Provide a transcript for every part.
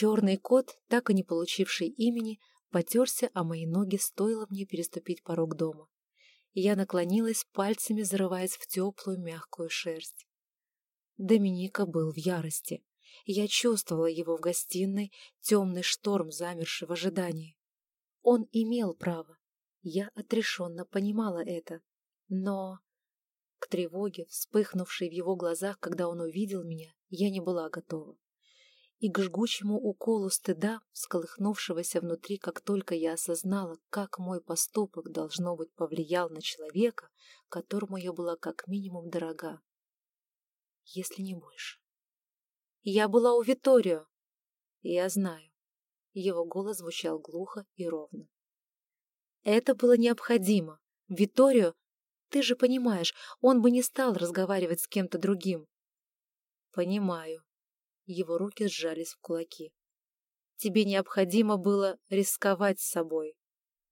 Черный кот, так и не получивший имени, потерся о мои ноги, стоило мне переступить порог дома. Я наклонилась, пальцами зарываясь в теплую мягкую шерсть. Доминика был в ярости. Я чувствовала его в гостиной, темный шторм, замерший в ожидании. Он имел право. Я отрешенно понимала это. Но к тревоге, вспыхнувшей в его глазах, когда он увидел меня, я не была готова. И к жгучему уколу стыда, всколыхнувшегося внутри, как только я осознала, как мой поступок, должно быть, повлиял на человека, которому я была как минимум дорога. Если не больше. Я была у Виторио. Я знаю. Его голос звучал глухо и ровно. Это было необходимо. Виторио ты же понимаешь, он бы не стал разговаривать с кем-то другим. Понимаю. Его руки сжались в кулаки. Тебе необходимо было рисковать собой.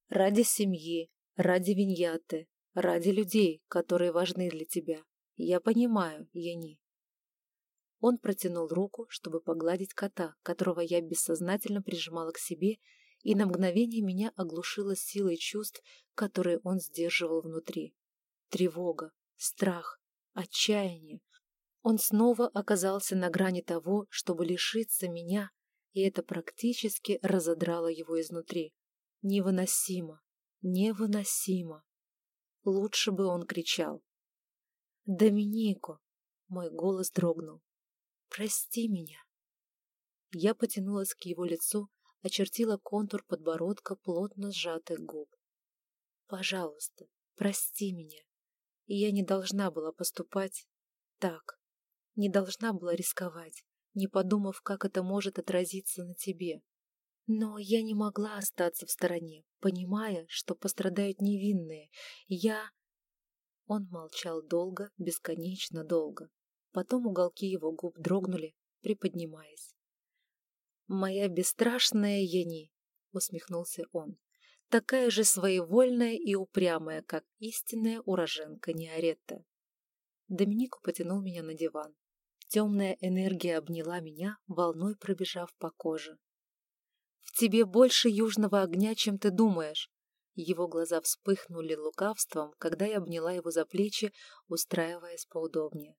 Ради семьи, ради Виньяты, ради людей, которые важны для тебя. Я понимаю, Яни. Он протянул руку, чтобы погладить кота, которого я бессознательно прижимала к себе, и на мгновение меня оглушило силой чувств, которые он сдерживал внутри. Тревога, страх, отчаяние. Он снова оказался на грани того, чтобы лишиться меня, и это практически разодрало его изнутри. Невыносимо, невыносимо. Лучше бы он кричал. «Доминико!» — мой голос дрогнул. «Прости меня!» Я потянулась к его лицу, очертила контур подбородка плотно сжатых губ. «Пожалуйста, прости меня и я не должна была поступать так, не должна была рисковать, не подумав, как это может отразиться на тебе. Но я не могла остаться в стороне, понимая, что пострадают невинные. Я... Он молчал долго, бесконечно долго. Потом уголки его губ дрогнули, приподнимаясь. «Моя бесстрашная Яни!» — усмехнулся он такая же своевольная и упрямая, как истинная уроженка Неоретта. Доминику потянул меня на диван. Темная энергия обняла меня, волной пробежав по коже. «В тебе больше южного огня, чем ты думаешь!» Его глаза вспыхнули лукавством, когда я обняла его за плечи, устраиваясь поудобнее.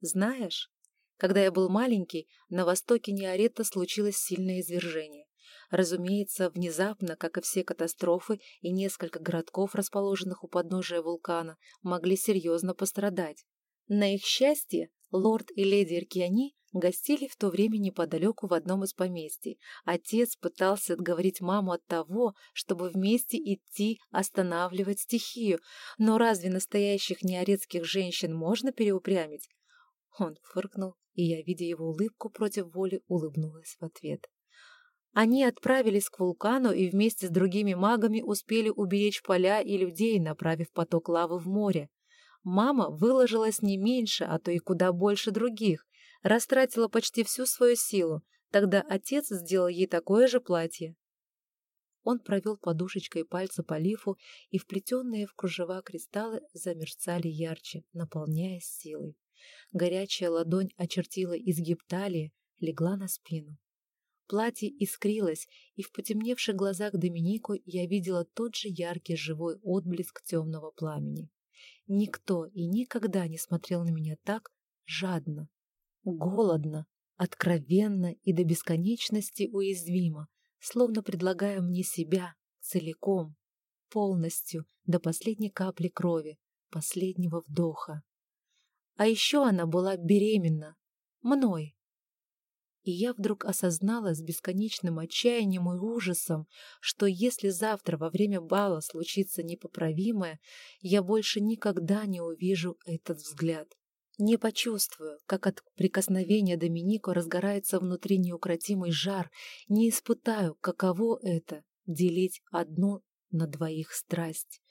«Знаешь, когда я был маленький, на востоке Неоретта случилось сильное извержение. Разумеется, внезапно, как и все катастрофы, и несколько городков, расположенных у подножия вулкана, могли серьезно пострадать. На их счастье, лорд и леди Иркиани гостили в то время неподалеку в одном из поместий. Отец пытался отговорить маму от того, чтобы вместе идти останавливать стихию. Но разве настоящих неорецких женщин можно переупрямить? Он фыркнул, и я, видя его улыбку против воли, улыбнулась в ответ. Они отправились к вулкану и вместе с другими магами успели уберечь поля и людей, направив поток лавы в море. Мама выложилась не меньше, а то и куда больше других, растратила почти всю свою силу, тогда отец сделал ей такое же платье. Он провел подушечкой пальца по лифу, и вплетенные в кружева кристаллы замерцали ярче, наполняясь силой. Горячая ладонь очертила изгиб талии, легла на спину. Платье искрилось, и в потемневших глазах Доминику я видела тот же яркий живой отблеск темного пламени. Никто и никогда не смотрел на меня так жадно, голодно, откровенно и до бесконечности уязвимо, словно предлагая мне себя целиком, полностью, до последней капли крови, последнего вдоха. А еще она была беременна. Мной и я вдруг осознала с бесконечным отчаянием и ужасом, что если завтра во время бала случится непоправимое, я больше никогда не увижу этот взгляд. Не почувствую, как от прикосновения Доминико разгорается внутри неукротимый жар, не испытаю, каково это — делить одну на двоих страсть.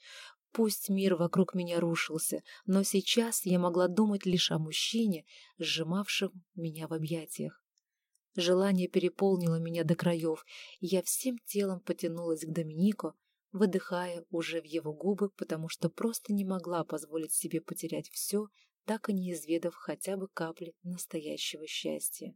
Пусть мир вокруг меня рушился, но сейчас я могла думать лишь о мужчине, сжимавшем меня в объятиях. Желание переполнило меня до краев, и я всем телом потянулась к Доминику, выдыхая уже в его губы, потому что просто не могла позволить себе потерять все, так и не изведав хотя бы капли настоящего счастья.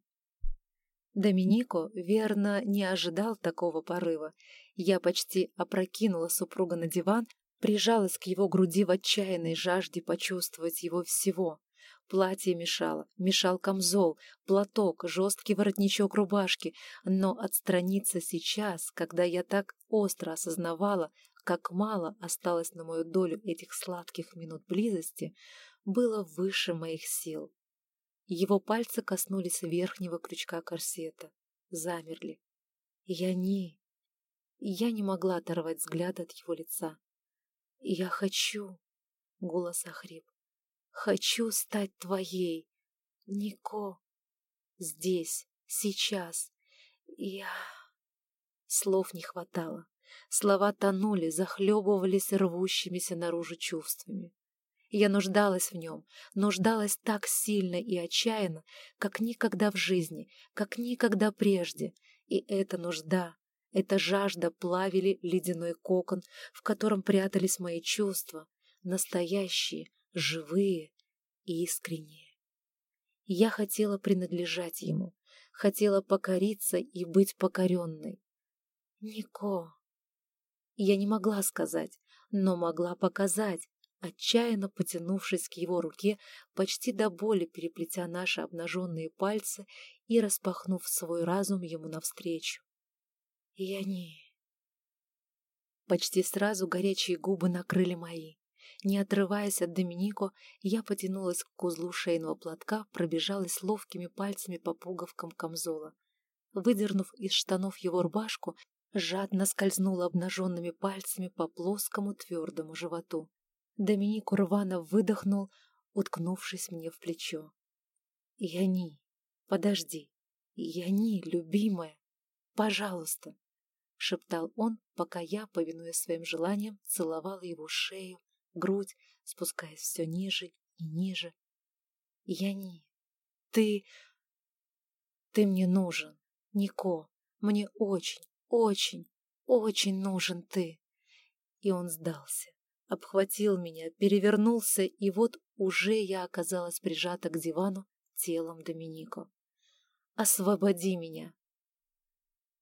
Доминико, верно, не ожидал такого порыва. Я почти опрокинула супруга на диван, прижалась к его груди в отчаянной жажде почувствовать его всего. Платье мешало, мешал камзол, платок, жесткий воротничок рубашки, но отстраниться сейчас, когда я так остро осознавала, как мало осталось на мою долю этих сладких минут близости, было выше моих сил. Его пальцы коснулись верхнего крючка корсета. Замерли. Я не... Я не могла оторвать взгляд от его лица. «Я хочу...» — голос охрип. «Хочу стать твоей, Нико. Здесь, сейчас. Я...» Слов не хватало. Слова тонули, захлебывались рвущимися наружу чувствами. Я нуждалась в нем, нуждалась так сильно и отчаянно, как никогда в жизни, как никогда прежде. И эта нужда, эта жажда плавили ледяной кокон, в котором прятались мои чувства, настоящие, живые и искренние. Я хотела принадлежать ему, хотела покориться и быть покоренной. Нико. Я не могла сказать, но могла показать, отчаянно потянувшись к его руке, почти до боли переплетя наши обнаженные пальцы и распахнув свой разум ему навстречу. Я не... Почти сразу горячие губы накрыли мои. Не отрываясь от Доминико, я потянулась к узлу шейного платка, пробежалась ловкими пальцами по пуговкам камзола. Выдернув из штанов его рубашку, жадно скользнула обнаженными пальцами по плоскому твердому животу. Доминик урвано выдохнул, уткнувшись мне в плечо. «Яни, подожди! Яни, любимая! Пожалуйста!» — шептал он, пока я, повинуясь своим желаниям, целовала его шею, грудь, спускаясь все ниже и ниже. «Яни, ты... ты мне нужен, Нико, мне очень, очень, очень нужен ты!» И он сдался обхватил меня, перевернулся, и вот уже я оказалась прижата к дивану телом Доминико. «Освободи меня!»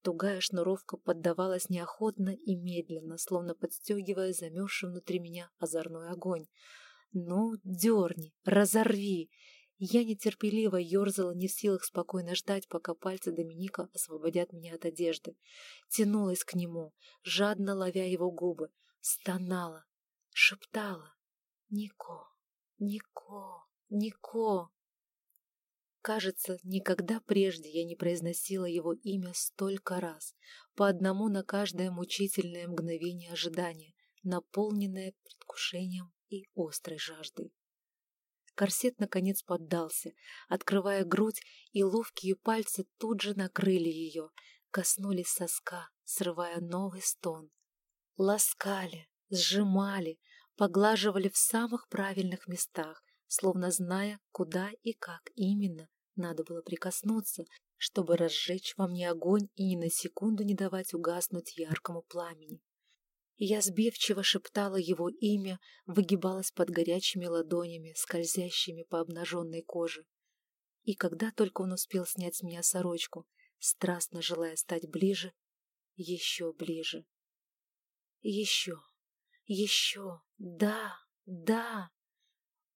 Тугая шнуровка поддавалась неохотно и медленно, словно подстегивая замерзший внутри меня озорной огонь. «Ну, дерни, разорви!» Я нетерпеливо ерзала, не в силах спокойно ждать, пока пальцы Доминика освободят меня от одежды. Тянулась к нему, жадно ловя его губы, стонала, шептала «Нико, Нико, Нико». Кажется, никогда прежде я не произносила его имя столько раз, по одному на каждое мучительное мгновение ожидания, наполненное предвкушением и острой жаждой. Корсет наконец поддался, открывая грудь, и ловкие пальцы тут же накрыли ее, коснулись соска, срывая новый стон. Ласкали, сжимали, поглаживали в самых правильных местах, словно зная, куда и как именно надо было прикоснуться, чтобы разжечь во мне огонь и ни на секунду не давать угаснуть яркому пламени. Я сбивчиво шептала его имя, выгибалась под горячими ладонями, скользящими по обнаженной коже. И когда только он успел снять с меня сорочку, страстно желая стать ближе, еще ближе. Еще. Еще! Да! Да!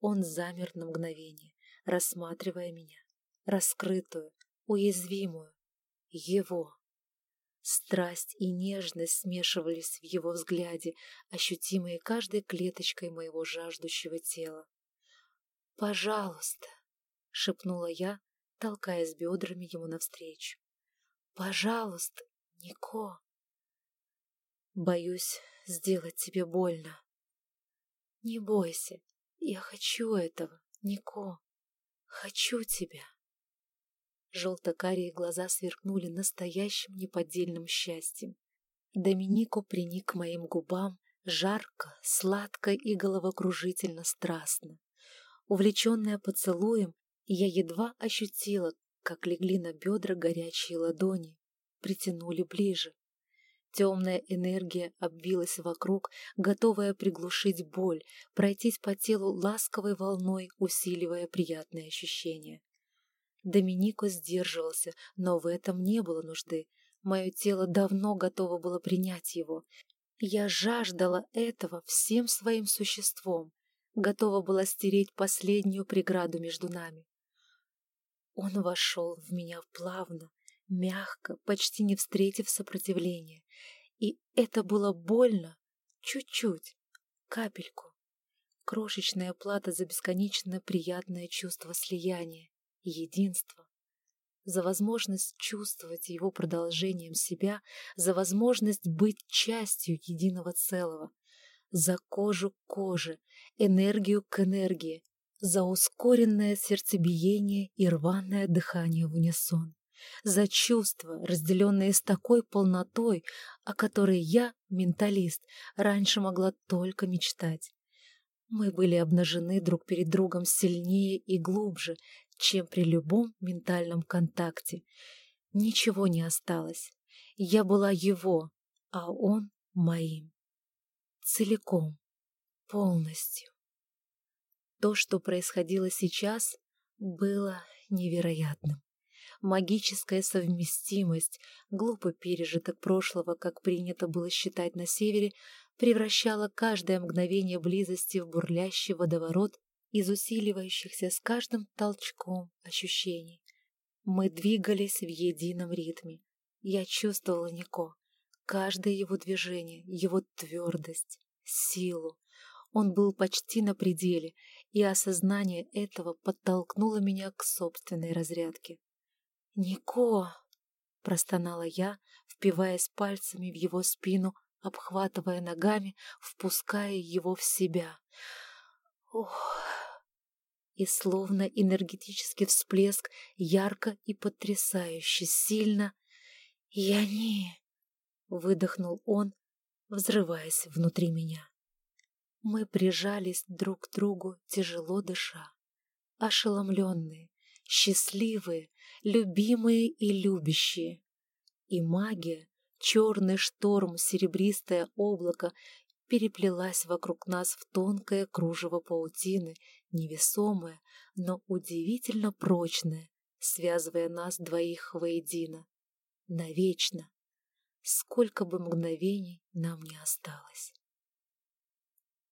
Он замер на мгновение, рассматривая меня, раскрытую, уязвимую, его. Страсть и нежность смешивались в его взгляде, ощутимые каждой клеточкой моего жаждущего тела. «Пожалуйста!» — шепнула я, толкаясь бедрами ему навстречу. «Пожалуйста, Нико!» Боюсь сделать тебе больно. Не бойся, я хочу этого, Нико. Хочу тебя. Желто-карие глаза сверкнули настоящим неподдельным счастьем. Доминико приник к моим губам жарко, сладко и головокружительно страстно. Увлеченная поцелуем, я едва ощутила, как легли на бедра горячие ладони, притянули ближе. Темная энергия обвилась вокруг, готовая приглушить боль, пройтись по телу ласковой волной, усиливая приятные ощущения. Доминико сдерживался, но в этом не было нужды. Мое тело давно готово было принять его. Я жаждала этого всем своим существом, готова была стереть последнюю преграду между нами. Он вошел в меня плавно, мягко, почти не встретив сопротивления. И это было больно, чуть-чуть, капельку. Крошечная плата за бесконечно приятное чувство слияния, единства. За возможность чувствовать его продолжением себя, за возможность быть частью единого целого. За кожу к коже, энергию к энергии, за ускоренное сердцебиение и рваное дыхание в унисон за чувства, разделенные с такой полнотой, о которой я, менталист, раньше могла только мечтать. Мы были обнажены друг перед другом сильнее и глубже, чем при любом ментальном контакте. Ничего не осталось. Я была его, а он моим. Целиком, полностью. То, что происходило сейчас, было невероятным магическая совместимость, глупый пережиток прошлого, как принято было считать на севере, превращала каждое мгновение близости в бурлящий водоворот из усиливающихся с каждым толчком ощущений. Мы двигались в едином ритме. Я чувствовала Нико, каждое его движение, его твердость, силу. Он был почти на пределе, и осознание этого подтолкнуло меня к собственной разрядке. «Нико!» — простонала я, впиваясь пальцами в его спину, обхватывая ногами, впуская его в себя. Ох! И словно энергетический всплеск, ярко и потрясающе сильно. «Я не...» — выдохнул он, взрываясь внутри меня. Мы прижались друг к другу, тяжело дыша, ошеломленные, счастливые, любимые и любящие. И магия, черный шторм, серебристое облако переплелась вокруг нас в тонкое кружево паутины, невесомое, но удивительно прочное, связывая нас двоих воедино. Навечно. Сколько бы мгновений нам не осталось.